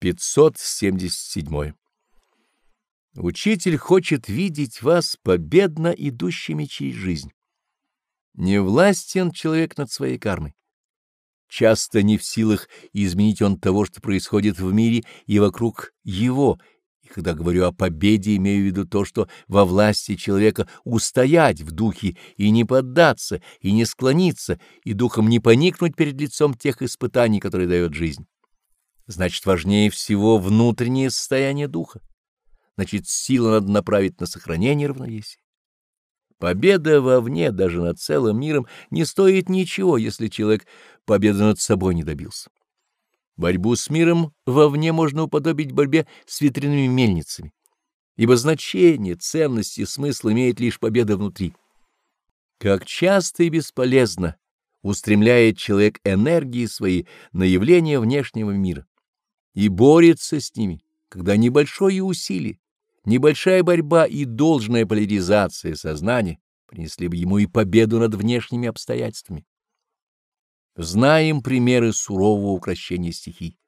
577. Учитель хочет видеть вас победно идущими через жизнь. Не властен человек над своей кармой. Часто не в силах изменить он того, что происходит в мире и вокруг его, и когда говорю о победе, имею в виду то, что во власти человека устоять в духе и не поддаться, и не склониться, и духом не поникнуть перед лицом тех испытаний, которые дает жизнь. Значит, важнее всего внутреннее состояние духа. Значит, силу надо направить на сохранение равновесия. Победа вовне, даже над целым миром, не стоит ничего, если человек победы над собой не добился. Борьбу с миром вовне можно уподобить борьбе с ветряными мельницами, ибо значение, ценность и смысл имеет лишь победа внутри. Как часто и бесполезно устремляет человек энергии свои на явление внешнего мира и борется с ними, когда небольшое усилие, небольшая борьба и должная поляризация сознания принесли бы ему и победу над внешними обстоятельствами. Знаем примеры сурового укрощения стихий.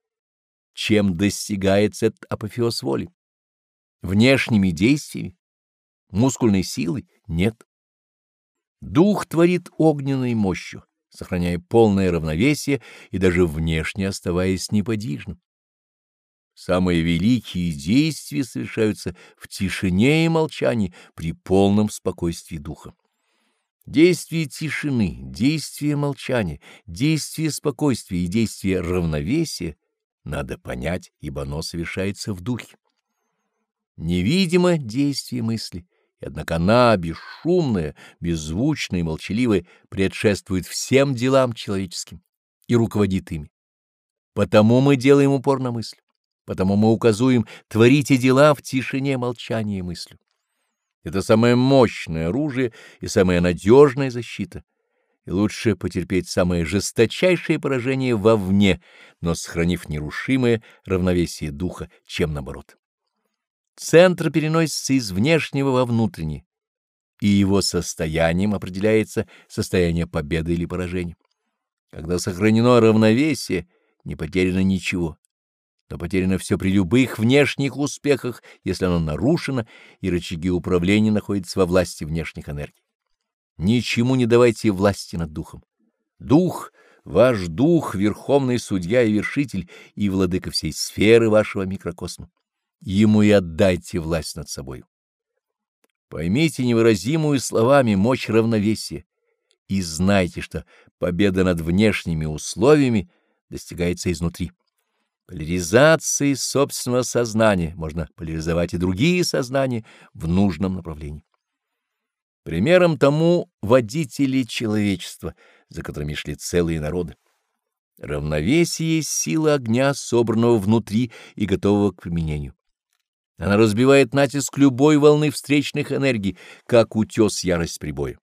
Чем достигается этот апофеоз воли? Внешними действиями? Мускульной силой? Нет. Дух творит огненной мощью, сохраняя полное равновесие и даже внешне оставаясь неподвижным. Самые великие действия совершаются в тишине и молчании при полном спокойствии духа. Действие тишины, действие молчания, действие спокойствия и действие равновесия надо понять, ибо оно совершается в духе. Невидимо действие мысли, и однако она, бесшумная, беззвучная и молчаливая, предшествует всем делам человеческим и руководит ими. Потому мы делаем упор на мысль. Потому мы указуем «творите дела в тишине, молчании и мыслью». Это самое мощное оружие и самая надежная защита. И лучше потерпеть самое жесточайшее поражение вовне, но сохранив нерушимое равновесие духа, чем наоборот. Центр переносится из внешнего во внутреннее, и его состоянием определяется состояние победы или поражения. Когда сохранено равновесие, не потеряно ничего но потеряно все при любых внешних успехах, если оно нарушено, и рычаги управления находятся во власти внешних энергий. Ничему не давайте власти над духом. Дух, ваш дух, верховный судья и вершитель, и владыка всей сферы вашего микрокосма. Ему и отдайте власть над собой. Поймите невыразимую словами мощь равновесия и знайте, что победа над внешними условиями достигается изнутри. Поляризацией собственного сознания можно поляризовать и другие сознания в нужном направлении. Примером тому водители человечества, за которыми шли целые народы. Равновесие есть сила огня, собранного внутри и готового к применению. Она разбивает натиск любой волны встречных энергий, как утес ярость прибоя.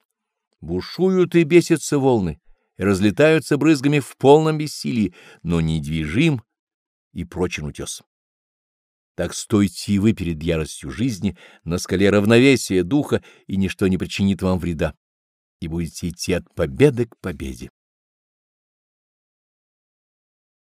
Бушуют и бесятся волны, и разлетаются брызгами в полном бессилии, но недвижим и прочен утес. Так стойте и вы перед яростью жизни на скале равновесия духа, и ничто не причинит вам вреда, и будете идти от победы к победе.